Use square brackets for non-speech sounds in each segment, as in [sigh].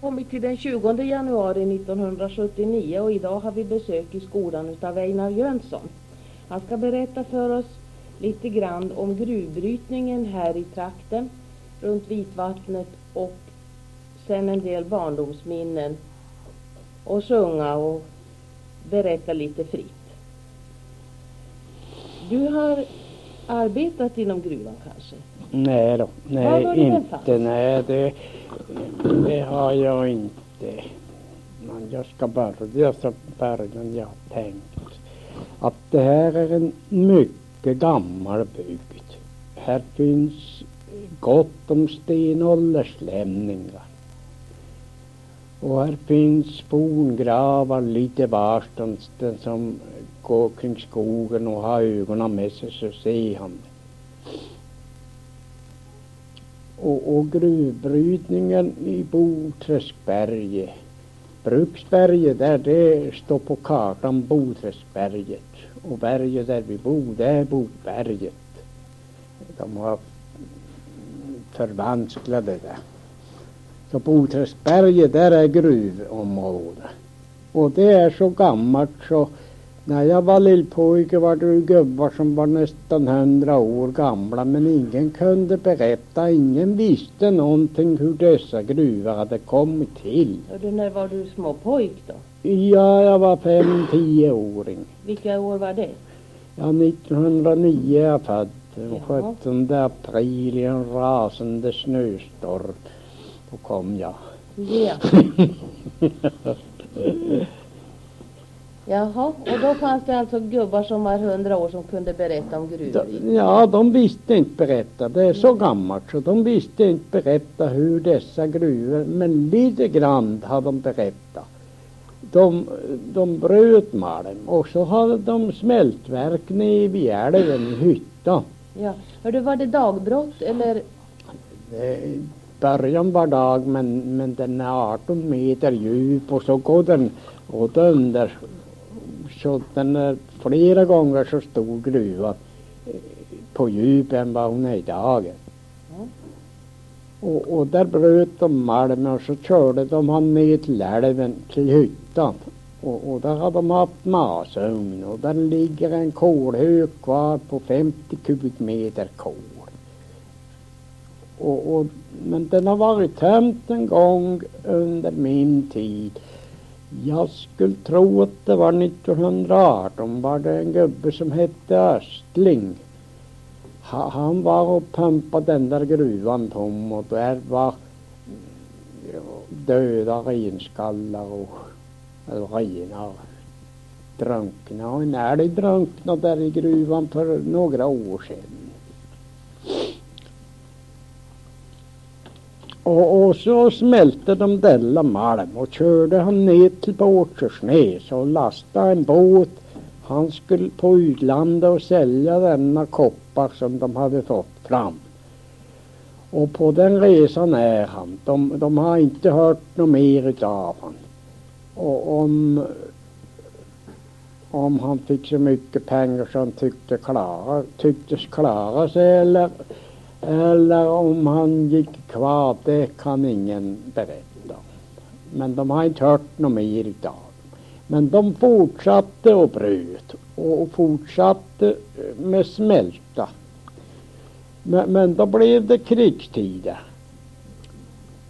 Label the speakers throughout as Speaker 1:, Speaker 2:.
Speaker 1: kommit till den 20 januari 1979 och idag har vi besök i skolan utav Einar Jönsson. Han ska berätta för oss lite grann om gruvbrytningen här i trakten runt Vitvattnet och sen en del barndomsminnen och sjunga och berätta lite fritt. Du har arbetat inom gruvan kanske?
Speaker 2: Nej då, nej inte, nej det, det har jag inte. Men jag ska börja så början jag tänkt. Att det här är en mycket gammal bygd. Här finns gott om stenålderslämningar. Och här finns forngravar lite varstans den som gå kring skogen och ha ögonen med sig så ser han det. Och, och gruvbrytningen i Boträskberget, Bruksberget där det står på kartan Boträskberget. Och berget där vi bor det är Botberget. De har förvansklat det där. Så Boträskberget där är gruvområde. Och det är så gammalt så när jag var lillpojke var det gubbar som var nästan hundra år gamla men ingen kunde berätta, ingen visste någonting hur dessa gruvor hade kommit till.
Speaker 1: Och när var du småpojk då?
Speaker 2: Ja, jag var fem, tioåring.
Speaker 1: Vilka år var det?
Speaker 2: Ja, 1909 är jag född. Den
Speaker 1: Jaha.
Speaker 2: 17 april i en rasande snöstorm. Då kom jag.
Speaker 1: Ja. [laughs] [laughs] Jaha, och då fanns det alltså gubbar som var hundra år som kunde berätta om gruvbrytning.
Speaker 2: ja, de visste inte berätta. Det är så gammalt så de visste inte berätta hur dessa gruvor, men lite grann har de berättat. De, de bröt malm och så hade de smältverk nere vid älven i hyttan.
Speaker 1: Ja. Hördu, var det dagbrott eller?
Speaker 2: Det- Början var dag men, men den är 18 meter djup och så går den åt under. Så den är flera gånger så stor gruva eh, på djup än vad hon är idag.
Speaker 1: Ja.
Speaker 2: Och, och där bröt de malmen och så körde de han ner till älven till hyttan. Och, och där har de haft masugn och där ligger en kolhög kvar på 50 kubikmeter kol. Och, och, men den har varit tömt en gång under min tid. Jag skulle tro att det var 1918 var det en gubbe som hette Östling. Ha, han var och pumpade den där gruvan tom och där var döda renskallar och eller renar drunkna och en älg drunknade där i gruvan för några år sedan. Och, och så smälte de denna malm och körde han ner till Båtskärsnäs och lastade en båt. Han skulle på utlandet och sälja denna koppar som de hade fått fram. Och på den resan är han. De, de har inte hört något mer utav han. Och om, om han fick så mycket pengar så han tyckte klara, tycktes klara sig eller eller om han gick kvar, det kan ingen berätta. Men de har inte hört något mer utav. Men de fortsatte och bröt och fortsatte med smälta. Men, men då blev det krigstider.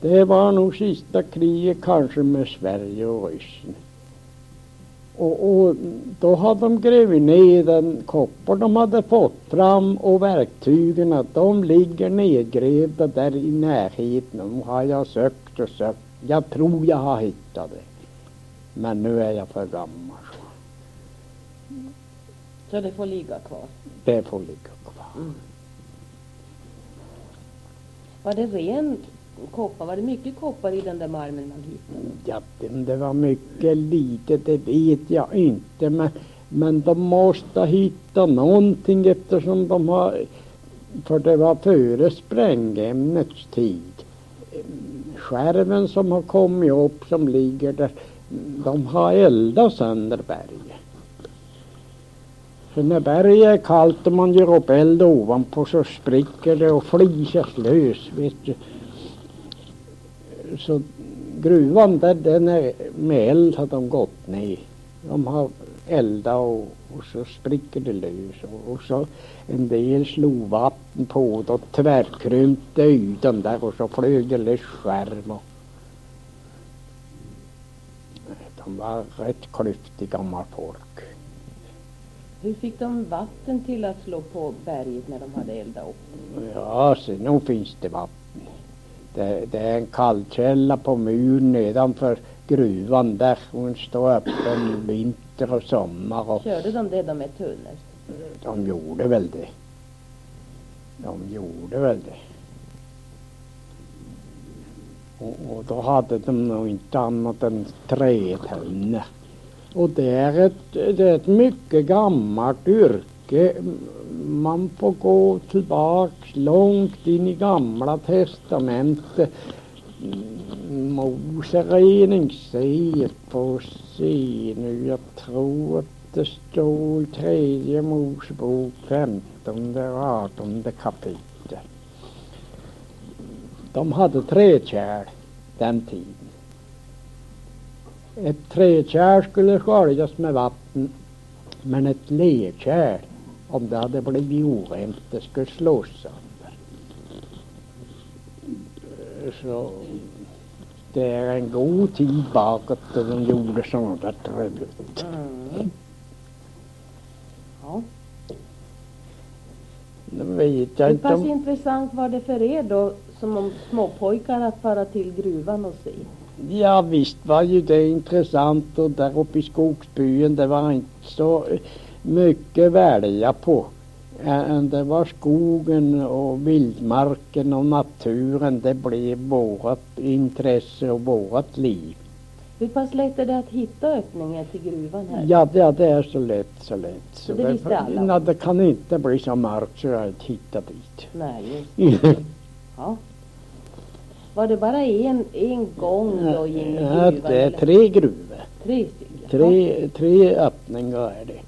Speaker 2: Det var nog sista kriget kanske med Sverige och Ryssland. Och, och då hade de grävt ner den koppar de hade fått fram och verktygen de ligger nedgrävda där i närheten. Nu har jag sökt och sökt. Jag tror jag har hittat det. Men nu är jag för gammal. så
Speaker 1: det får ligga kvar.
Speaker 2: Det får ligga kvar.
Speaker 1: Mm. Var det ren koppar? Var det mycket koppar i den där malmen man hittade?
Speaker 2: Ja, det, det var mycket lite, det vet jag inte. Men, men de måste hitta någonting eftersom de har... För det var före sprängämnets tid. Skärven som har kommit upp som ligger där, de har eldat sönder berget. För när berget är kallt och man gör upp eld ovanpå så spricker det och flisas lös. Vet du. Så gruvan där den är med eld har de gått ner. De har eldat och, och så spricker det lös och, och så en del slog vatten på det och tvärkrympte ytan där och så flög det lös skärm och de var rätt klyftig gammal folk.
Speaker 1: Hur fick de vatten till att slå på berget när de hade eldat upp?
Speaker 2: Ja, så nog finns det vatten. Det, det är en kallkälla på muren nedanför gruvan där. Hon står öppen vinter och sommar. Och
Speaker 1: Körde de det då med tunnor?
Speaker 2: de gjorde väl det. De gjorde väl det. Och, och då hade de nog inte annat än trätunnor. Och det är, ett, det är ett mycket gammalt yrke. Man får gå tillbaks långt in i gamla testamentet. Mose reningssed på se nu. Jag tror att det står i tredje Mosebok femtonde och artonde kapitel. De hade träkärl den tiden. Ett träkärl skulle sköljas med vatten men ett lerkärl om det hade blivit orent det skulle slås sönder. Så det är en god tid bakåt då de gjorde sådana där trevligt.
Speaker 1: Mm. Ja.
Speaker 2: Vet jag
Speaker 1: Hur
Speaker 2: inte
Speaker 1: pass
Speaker 2: om...
Speaker 1: intressant var det för er då som om småpojkar att fara till gruvan och se?
Speaker 2: Ja visst var ju det intressant och där uppe i skogsbyn det var inte så mycket välja på. Det var skogen och vildmarken och naturen det blev vårat intresse och vårat liv.
Speaker 1: Hur pass lätt är det att hitta öppningen till gruvan här?
Speaker 2: Ja det, det är så lätt så lätt. Så
Speaker 1: det visste alla?
Speaker 2: Ja, det kan inte bli så mörkt så jag inte hittar dit.
Speaker 1: Nej, just [laughs] det. Ja. Var det bara en, en gång då i
Speaker 2: Ja,
Speaker 1: gruvan?
Speaker 2: det är tre gruvor.
Speaker 1: Tre stycken?
Speaker 2: Tre, tre öppningar är det.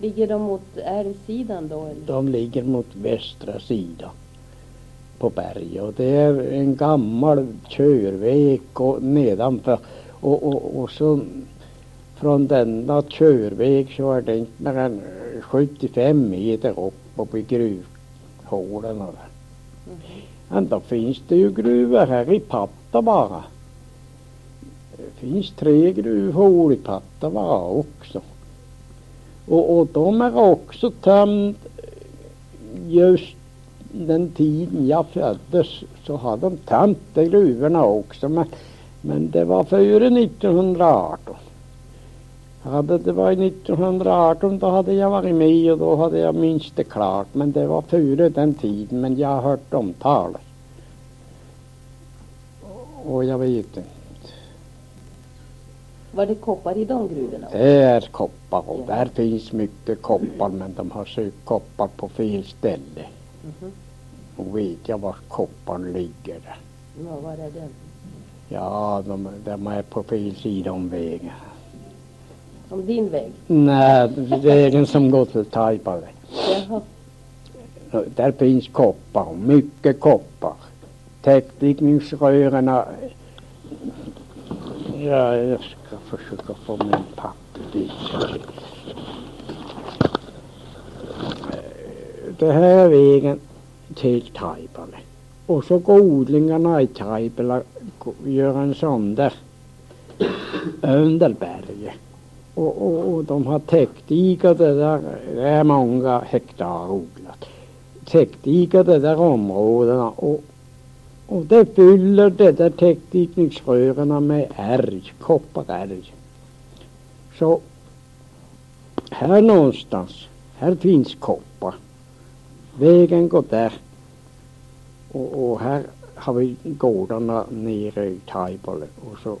Speaker 1: Ligger de mot älvsidan då? Eller?
Speaker 2: De ligger mot västra sidan på berget och det är en gammal körväg och nedanför och, och, och så från denna körväg så är det inte mer än 75 meter upp uppe i gruvhålen där.
Speaker 1: Mhm.
Speaker 2: Men då finns det ju gruvor här i Pattavaara. Det finns tre gruvhål i Pattavaara också. Och, och de är också tömd eh, just den tiden jag föddes så har de tömt de gruvorna också men, men det var före 1918. Hade det varit 1918 då hade jag varit med och då hade jag minst det klart men det var före den tiden men jag har hört om tala. Och jag vet inte.
Speaker 1: Var det koppar i de gruvorna?
Speaker 2: Det är koppar och där finns mycket koppar men de har sökt koppar på fel ställe.
Speaker 1: Mhm.
Speaker 2: Och vet jag var kopparn ligger.
Speaker 1: Ja, var är den?
Speaker 2: Ja, de, de är på fel sida om vägen.
Speaker 1: Om din väg?
Speaker 2: Nej, vägen som går till Taipale.
Speaker 1: Jaha.
Speaker 2: Där finns koppar, mycket koppar. Täckdikningsrören. Ja, försöka få min papperbit. Eh, det här är vägen till Taipale. Och så går odlingarna i Taipale gör en sån där under berget. Och, och, och de har täckdikat det där, det är många hektar odlat. Täckdikat det där områdena och, och det fyller det där täckdikningsrören med ärg, kopparärg. Så här någonstans, här finns koppar. Vägen går där. Och, och här har vi gårdarna nere i Taipale och så,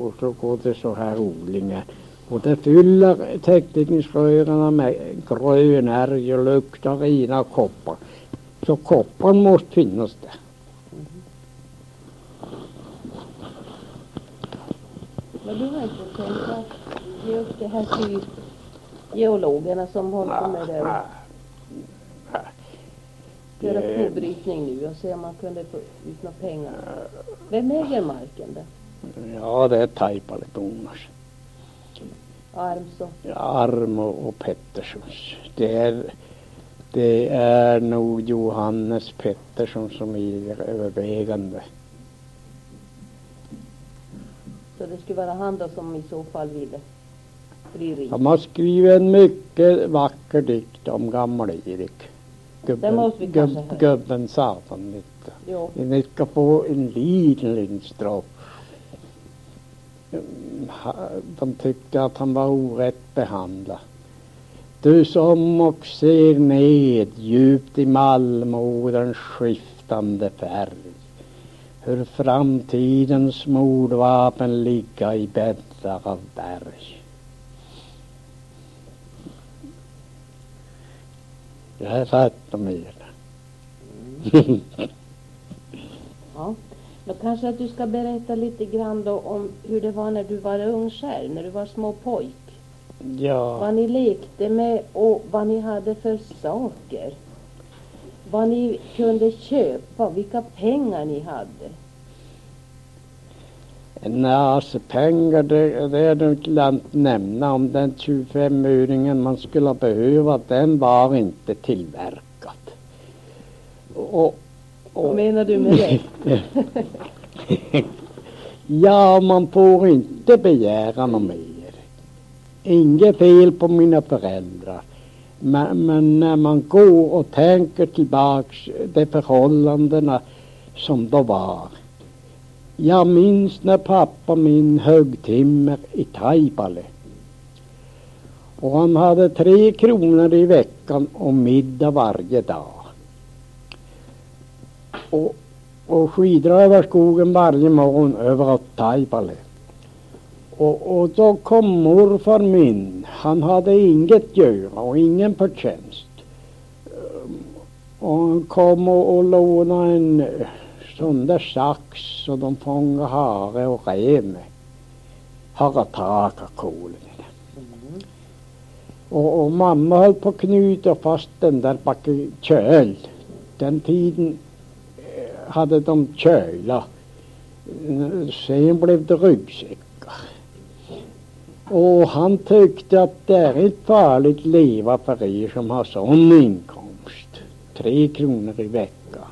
Speaker 2: och så går det så här odlingar. Och det fyller täckdikningsrören med grön ärg och luktar rena koppar. Så kopparn måste finnas där.
Speaker 1: Men du har inte tänkt att ge upp det här till geologerna som håller på med det? Göra provbrytning nu och se om man kunde få ut några pengar. Vem äger marken då?
Speaker 2: Ja, det är Taipalebornas.
Speaker 1: Arms och...
Speaker 2: Arm och, och Petterssons. Det är, det är nog Johannes Pettersson som är övervägande.
Speaker 1: Så det skulle vara han då som i så fall ville bli rik.
Speaker 2: Han har skrivit en mycket vacker dikt om
Speaker 1: måste vi kanske höra.
Speaker 2: gubben satan lite.
Speaker 1: Jo.
Speaker 2: Ni ska få en liten, liten strof. Mm, De tyckte att han var orätt behandlad. Du som och ser ned djupt i malmoderns skiftande färg. Hur framtidens mordvapen ligga i bäddar av berg. Jag är rätt med det.
Speaker 1: Ja. Då kanske att du ska berätta lite grann då om hur det var när du var ung själv, när du var små pojk.
Speaker 2: Ja.
Speaker 1: Vad ni lekte med och vad ni hade för saker. Vad ni kunde köpa, vilka pengar ni hade.
Speaker 2: Nej, alltså pengar det, det är nog att nämna. Om den 25-öringen man skulle ha behövt, den var inte tillverkad. Och, och,
Speaker 1: Vad menar du med det? [laughs]
Speaker 2: ja, man får inte begära något mer. Inget fel på mina föräldrar. Men, men när man går och tänker tillbaks de förhållandena som då var. Jag minns när pappa min högg timmer i Taipale. Och han hade tre kronor i veckan och middag varje dag. Och, och skidor över skogen varje morgon över Taipale. Och, och då kom morfar min. Han hade inget göra och ingen förtjänst. Eh, och han kom och, och lånade en eh, sån där sax så de fångade hare och rev med. Haratakakolen. Och, och mamma höll på att knyta fast den där bak i köl. Den tiden eh, hade de köla. Sen blev det ryggsäck. Och han tyckte att det är inte farligt leva för er som har sån inkomst. Tre kronor i veckan.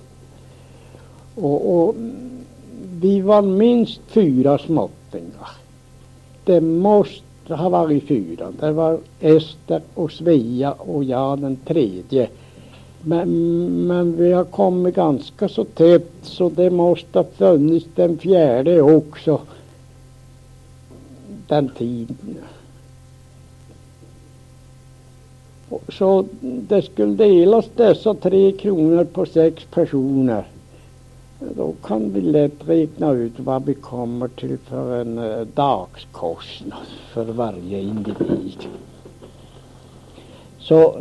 Speaker 2: Och, och vi var minst fyra småttingar. Det måste ha varit fyra. Det var Ester och Svea och jag den tredje. Men, men vi har kommit ganska så tätt så det måste ha funnits den fjärde också. Den tiden. Så det skulle delas dessa tre kronor på sex personer. Då kan vi lätt räkna ut vad vi kommer till för en eh, dagskostnad för varje individ. Så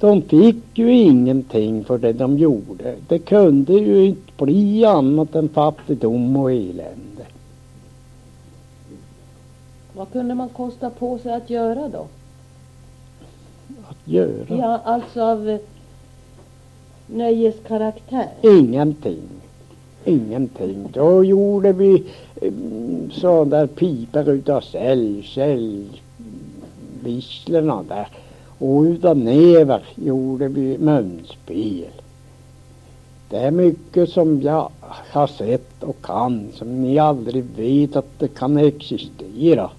Speaker 2: de fick ju ingenting för det de gjorde. Det kunde ju inte bli annat än fattigdom och elände.
Speaker 1: Vad kunde man kosta på sig att göra då?
Speaker 2: Att göra
Speaker 1: Ja, alltså av eh, nöjeskaraktär.
Speaker 2: ingenting. Ingenting. Då gjorde vi mm, sådana pipor utav sälj, visslerna där. Och utav näver gjorde vi munspel. Det är mycket som jag har sett och kan som ni aldrig vet att det kan existera.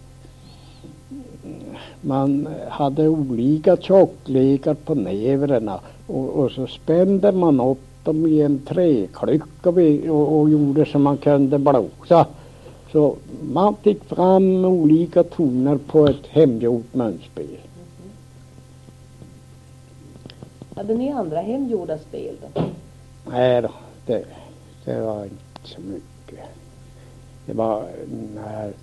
Speaker 2: Man hade olika tjocklekar på nävrarna och, och så spände man upp dem i en träklycka och, och gjorde så man kunde blåsa. Så man fick fram olika toner på ett hemgjort munspel.
Speaker 1: Hade ni andra hemgjorda spel då?
Speaker 2: Nej då, det, det var inte så mycket. Det var när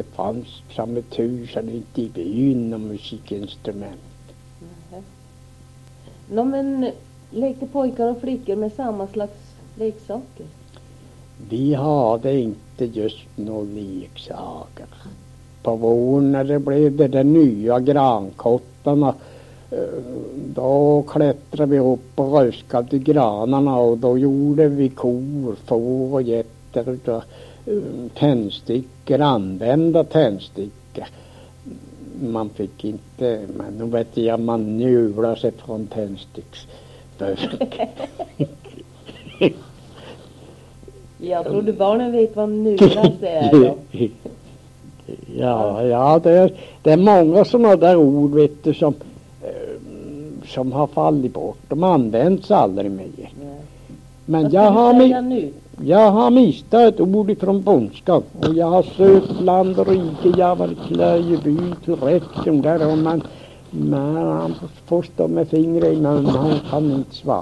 Speaker 2: det fanns tusen inte i byn och musikinstrument.
Speaker 1: Mhm. Nå men lekte pojkar och flickor med samma slags leksaker?
Speaker 2: Vi hade inte just några leksaker. På våren när det blev de där nya grankottarna då klättrade vi upp och röskade i granarna och då gjorde vi kor, får och getter utav tändstickor, använda tändstickor. Man fick inte, men nu vet jag man njurade sig från tändsticksburk. [laughs]
Speaker 1: Jag trodde barnen vet vad nulas är. [laughs]
Speaker 2: ja, ja det, är, det är många sådana där ord vet du som, som har fallit bort. De används aldrig mer. Men jag har, mi jag har mistat ett ord ifrån bondskap och jag har sökt land och rike, jag har varit Klöjeby, till rätten där har man, man får stå med fingret i munnen, han kan inte svara.